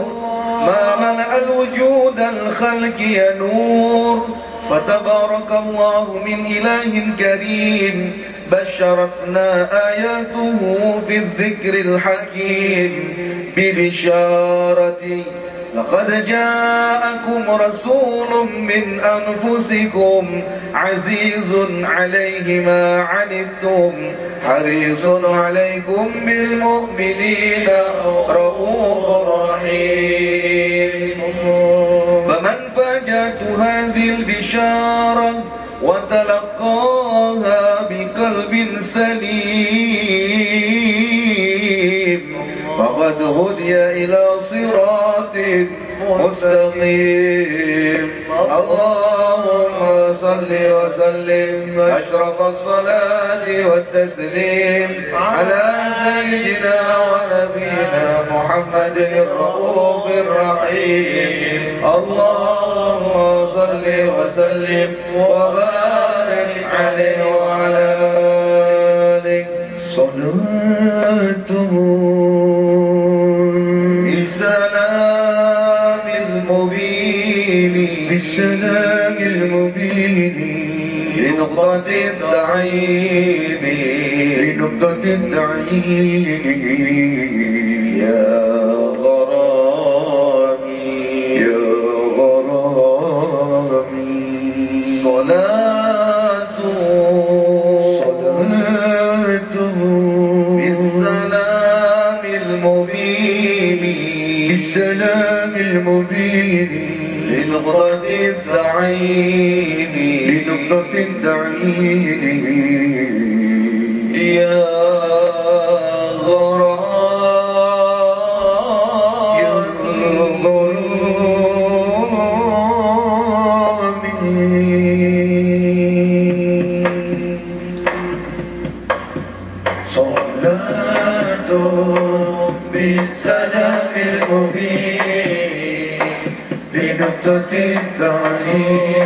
ما ملأ الوجود الخلق ينور. فتبارك الله من إله كريم. بشرتنا آياته في الذكر الحكيم. ببشارة لقد جاءكم رسول من أنفسكم عزيز عليه ما عنتم حريص عليكم بالمؤمنين رؤوف رحيم. فمن فاجأت هذه البشارة وتلقاها بقلب سليم فقد هدي إلى صراط مستقيم. اللهم صل وسلم أشرف الصلاة والتسليم على سيدنا ونبينا محمد الرؤوف الرحيم. اللهم صل وسلم وبارك عليه وعلى آله. صلاته لنقطة التعيين لنقطة التعيين يا غرامي. يا غرامي. صلاة. صلاته بالسلام المبين. بالسلام المبين. لنقطة التعيين غيبة الدعين. يا غرام. المبين بنبتة الدعين.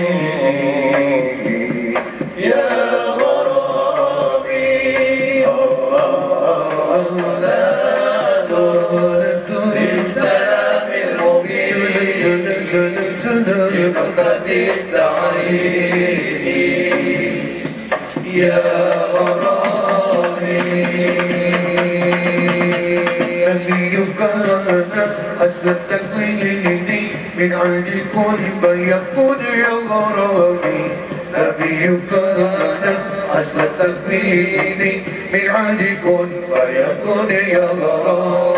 بمفرد التعريف يا غرامي نبيك أنا حسب تكويني من عندي كل ما يكون يا غرامي نبيك حسنة من ميعاد كن فيكن يا الله.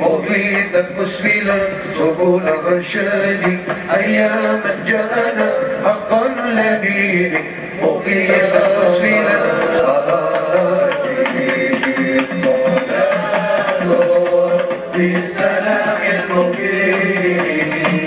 وضيدا مسبلا سبل الرشاد أياما جاءنا حقا لبير مضيدا مسبلا صلاتي صلاة في lo que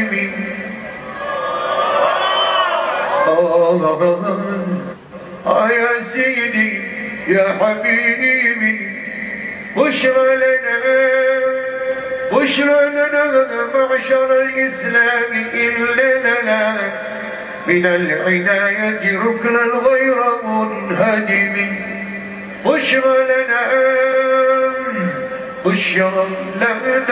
من آه يا سيدي يا حبيبي بشرى لنا بشرى لنا معشر الإسلام إن لنا. من العناية ركنا غير منهدم. بشرى لنا بشرى لنا.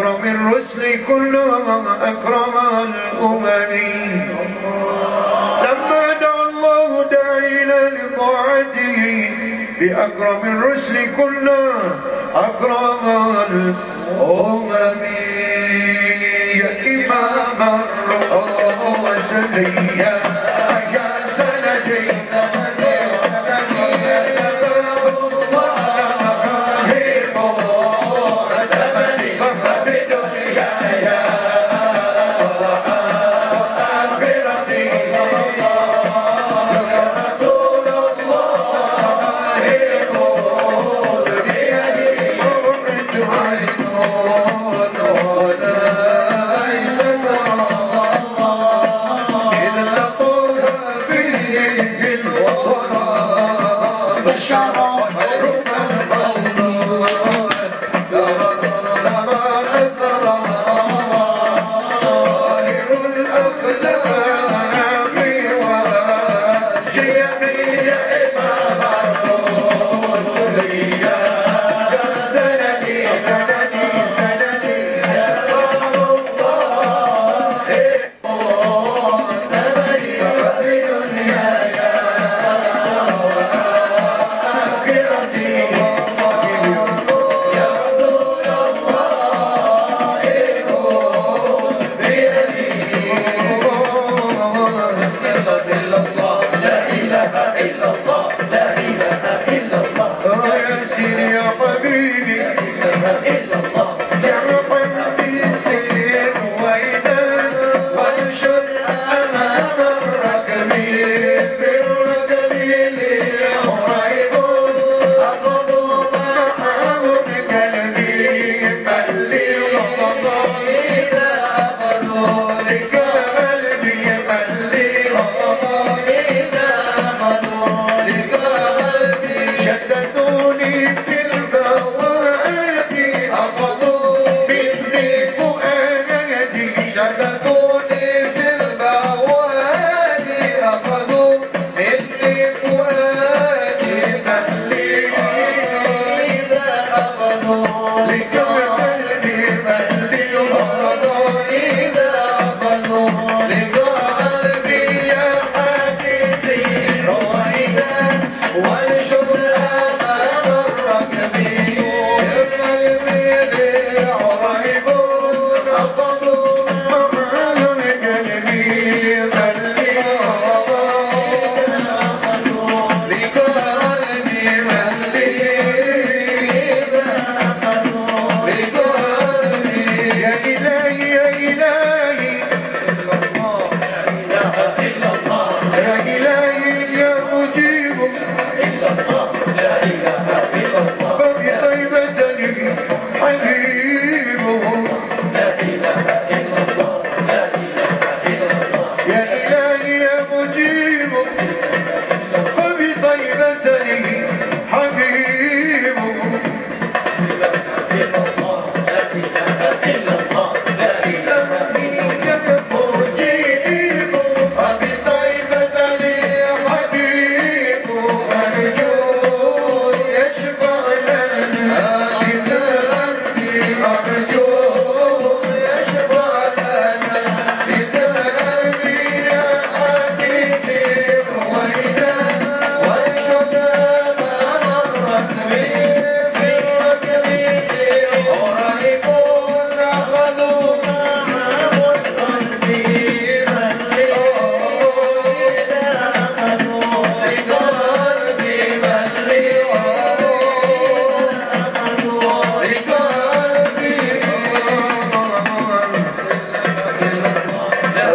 أكرم الرسل كلهم أكرم الأمم. لما دعا الله داعينا لطاعته بأكرم الرسل كلهم أكرم الأمم. يا إمام الله يا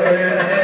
é.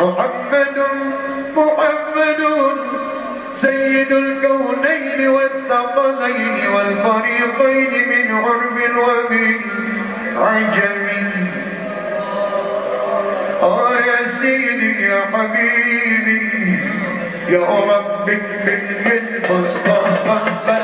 محمد محمد سيد الكونين والثقلين والفريقين من عرب ومن عجم آه يا سيدي يا حبيبي يا رب من المصطفى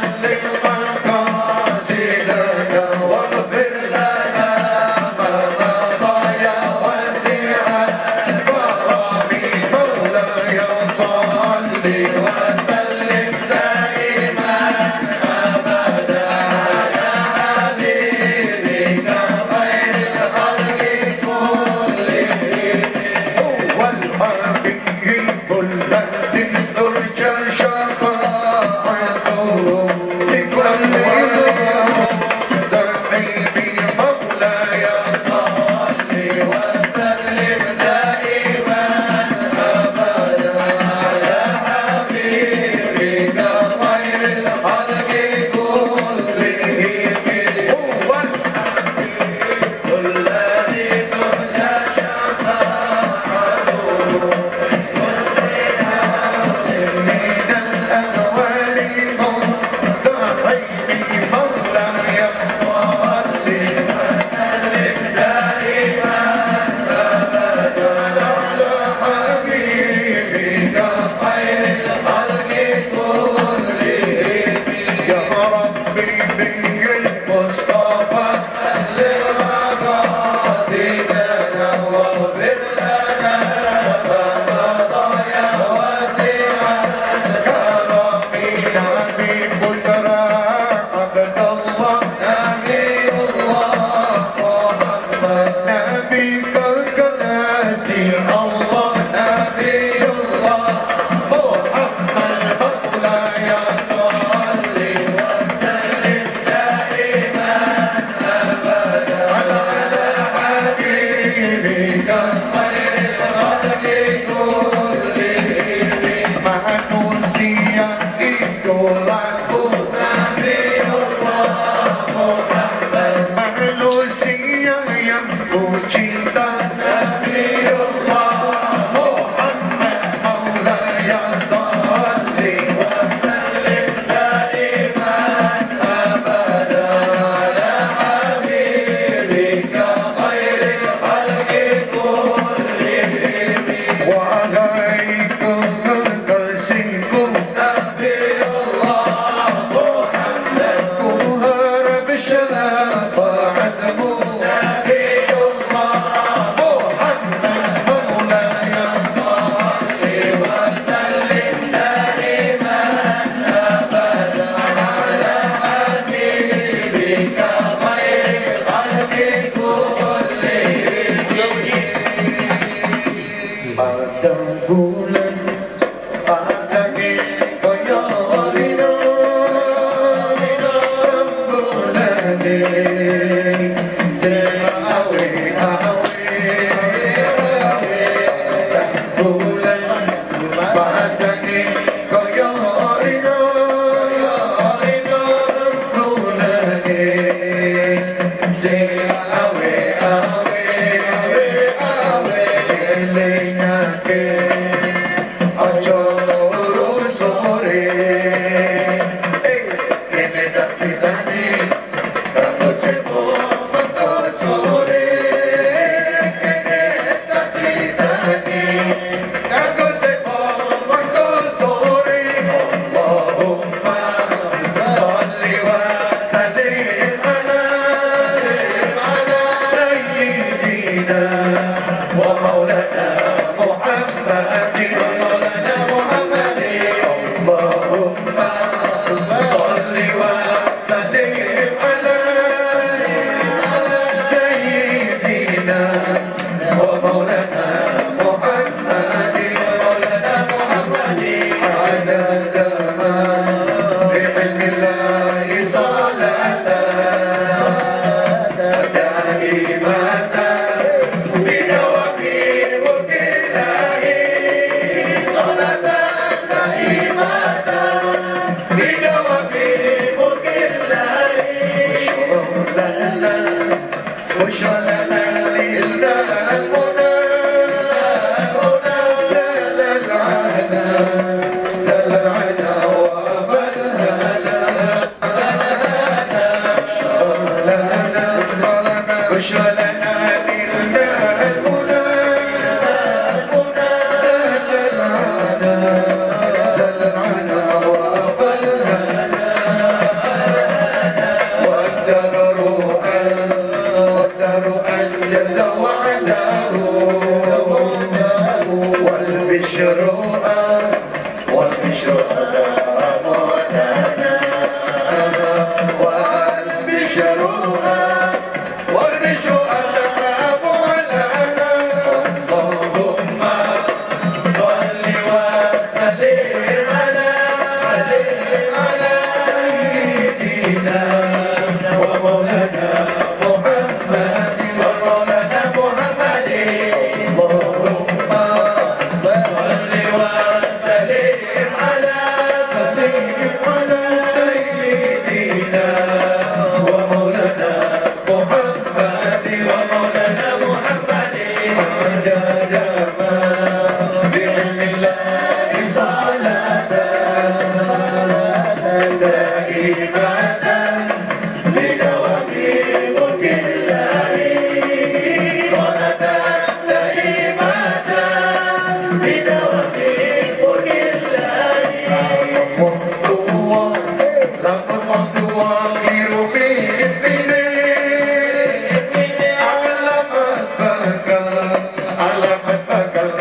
Amém.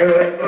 Thank you.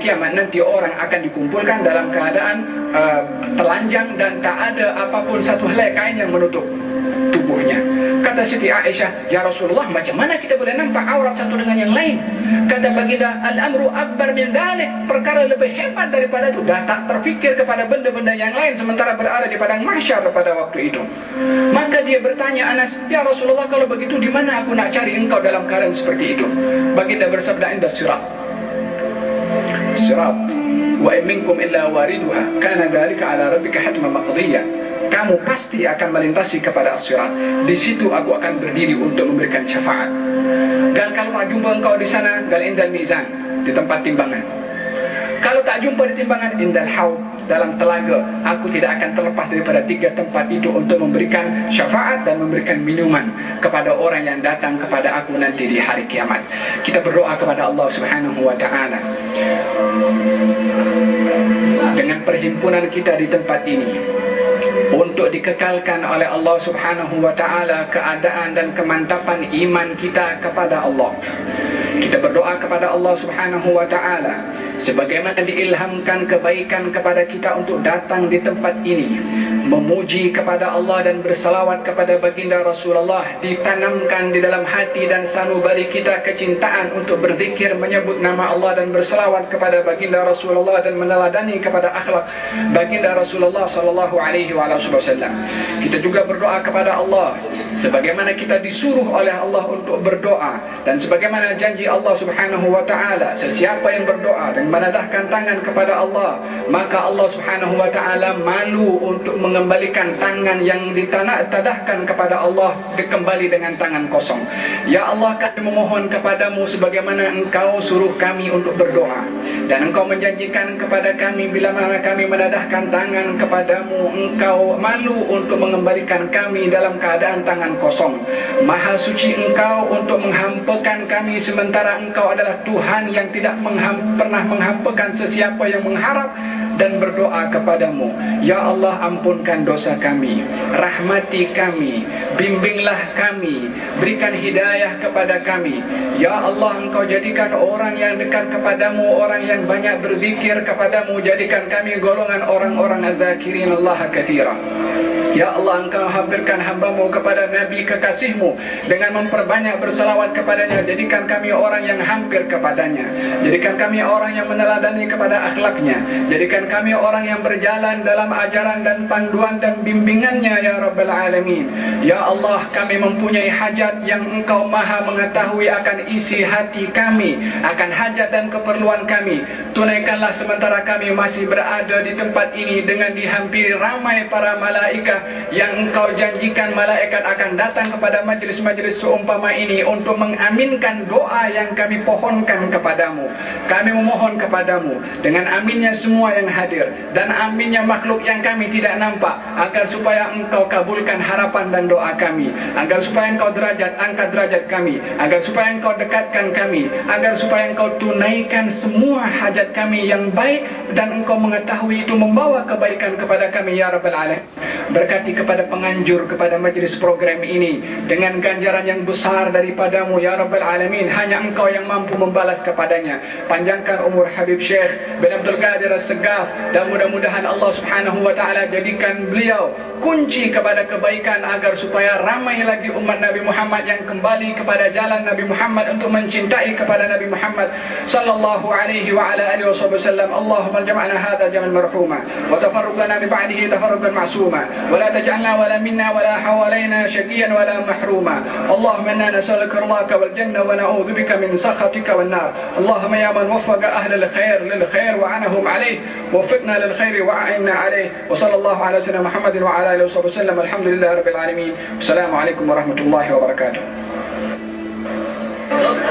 Kiamat nanti orang akan dikumpulkan dalam keadaan uh, telanjang dan tak ada apapun satu helai kain yang menutup tubuhnya. Kata Siti Aisyah, Ya Rasulullah, macam mana kita boleh nampak aurat satu dengan yang lain? Kata baginda, Al-amru akbar min dalik. Perkara lebih hebat daripada itu. Dah tak terfikir kepada benda-benda yang lain sementara berada di padang mahsyar pada waktu itu. Maka dia bertanya Anas, Ya Rasulullah, kalau begitu di mana aku nak cari engkau dalam keadaan seperti itu? Baginda bersabda, Indah sirat. Sirat. Wa minkum illa wariduha. Kana dhalika ala rabbika hatma maqdiyah kamu pasti akan melintasi kepada asyirat. Di situ aku akan berdiri untuk memberikan syafaat. Dan kalau tak jumpa engkau di sana, gal indal mizan, di tempat timbangan. Kalau tak jumpa di timbangan, indal haud, dalam telaga, aku tidak akan terlepas daripada tiga tempat itu untuk memberikan syafaat dan memberikan minuman kepada orang yang datang kepada aku nanti di hari kiamat. Kita berdoa kepada Allah Subhanahu wa taala. Dengan perhimpunan kita di tempat ini, untuk dikekalkan oleh Allah Subhanahu wa taala keadaan dan kemantapan iman kita kepada Allah. Kita berdoa kepada Allah Subhanahu wa taala sebagaimana diilhamkan kebaikan kepada kita untuk datang di tempat ini memuji kepada Allah dan bersalawat kepada baginda Rasulullah ditanamkan di dalam hati dan sanubari kita kecintaan untuk berzikir menyebut nama Allah dan bersalawat kepada baginda Rasulullah dan meneladani kepada akhlak baginda Rasulullah sallallahu alaihi wasallam. Kita juga berdoa kepada Allah sebagaimana kita disuruh oleh Allah untuk berdoa dan sebagaimana janji Allah Subhanahu wa taala sesiapa yang berdoa dan menadahkan tangan kepada Allah maka Allah Subhanahu wa taala malu untuk meng mengembalikan tangan yang ditadahkan kepada Allah dikembali dengan tangan kosong. Ya Allah kami memohon kepadamu sebagaimana engkau suruh kami untuk berdoa. Dan engkau menjanjikan kepada kami bila mana kami menadahkan tangan kepadamu engkau malu untuk mengembalikan kami dalam keadaan tangan kosong. Maha suci engkau untuk menghampakan kami sementara engkau adalah Tuhan yang tidak mengham, pernah menghampakan sesiapa yang mengharap dan berdoa kepadamu. Ya Allah ampunkan dosa kami. Rahmati kami. Bimbinglah kami. Berikan hidayah kepada kami. Ya Allah engkau jadikan orang yang dekat kepadamu. Orang yang banyak berzikir kepadamu. Jadikan kami golongan orang-orang az-zakirin Allah kathira. Ya Allah engkau hampirkan hambamu kepada Nabi kekasihmu dengan memperbanyak bersalawat kepadanya. Jadikan kami orang yang hampir kepadanya. Jadikan kami orang yang meneladani kepada akhlaknya. Jadikan kami orang yang berjalan dalam ajaran dan panduan dan bimbingannya ya Rabbal Alamin. Ya Allah kami mempunyai hajat yang engkau maha mengetahui akan isi hati kami. Akan hajat dan keperluan kami. Tunaikanlah sementara kami masih berada di tempat ini dengan dihampiri ramai para malaikat yang engkau janjikan malaikat akan datang kepada majlis-majlis seumpama ini untuk mengaminkan doa yang kami pohonkan kepadamu. Kami memohon kepadamu dengan aminnya semua yang hadir dan aminnya makhluk yang kami tidak nampak agar supaya engkau kabulkan harapan dan doa kami. Agar supaya engkau derajat angkat derajat kami. Agar supaya engkau dekatkan kami. Agar supaya engkau tunaikan semua hajat kami yang baik dan engkau mengetahui itu membawa kebaikan kepada kami ya Rabbal Alamin berkati kepada penganjur kepada majlis program ini dengan ganjaran yang besar daripadamu ya Rabbal Alamin hanya engkau yang mampu membalas kepadanya panjangkan umur Habib Syekh bin Abdul Qadir As-Segaf dan mudah-mudahan Allah Subhanahu wa taala jadikan beliau kunci kepada kebaikan agar supaya ramai lagi umat Nabi Muhammad yang kembali kepada jalan Nabi Muhammad untuk mencintai kepada Nabi Muhammad sallallahu alaihi wa ala alihi wasallam Allahumma jam'ana hadha jam'an marhuma wa tafarruqana bi ba'dihi tafarruqan ma'suma ولا تجعلنا ولا منا ولا حوالينا شقيا ولا محروما اللهم انا نسالك رضاك والجنه ونعوذ بك من سخطك والنار اللهم يا من وفق اهل الخير للخير وعنهم عليه وفقنا للخير واعنا عليه وصلى الله على سيدنا محمد وعلى اله وصحبه وسلم الحمد لله رب العالمين. والسلام عليكم ورحمة الله وبركاته.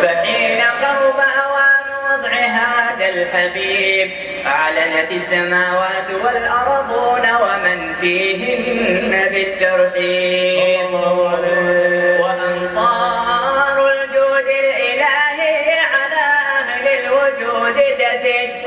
فحين قرب أوان وضع هذا الحبيب أعلنت السماوات والأرضون ومن فيهن بالترحيب وأمطار الجود الإلهي على أهل الوجود تزد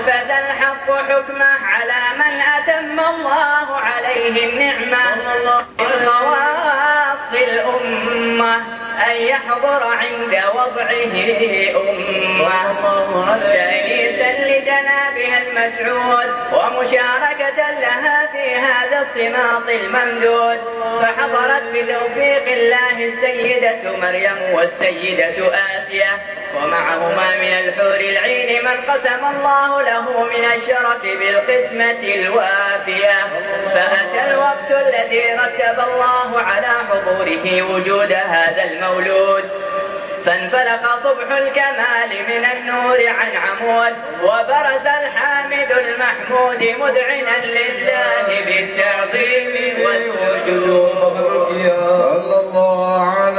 نفذ الحق حكمه على من أتم الله عليه النعمة. من خواص الأمة أن يحضر عند وضعه أمة. جليسا لجنابها المسعود ومشاركة لها في هذا الصماط الممدود. فحضرت بتوفيق الله السيدة مريم والسيدة آسيا ومعهما من الحور العين من قسم الله له من الشرف بالقسمة الوافية. فأتى الوقت الذي رتب الله على حضوره وجود هذا المولود. فانفلق صبح الكمال من النور عن عمود وبرز الحامد المحمود مذعنا لله بالتعظيم والسجود. الله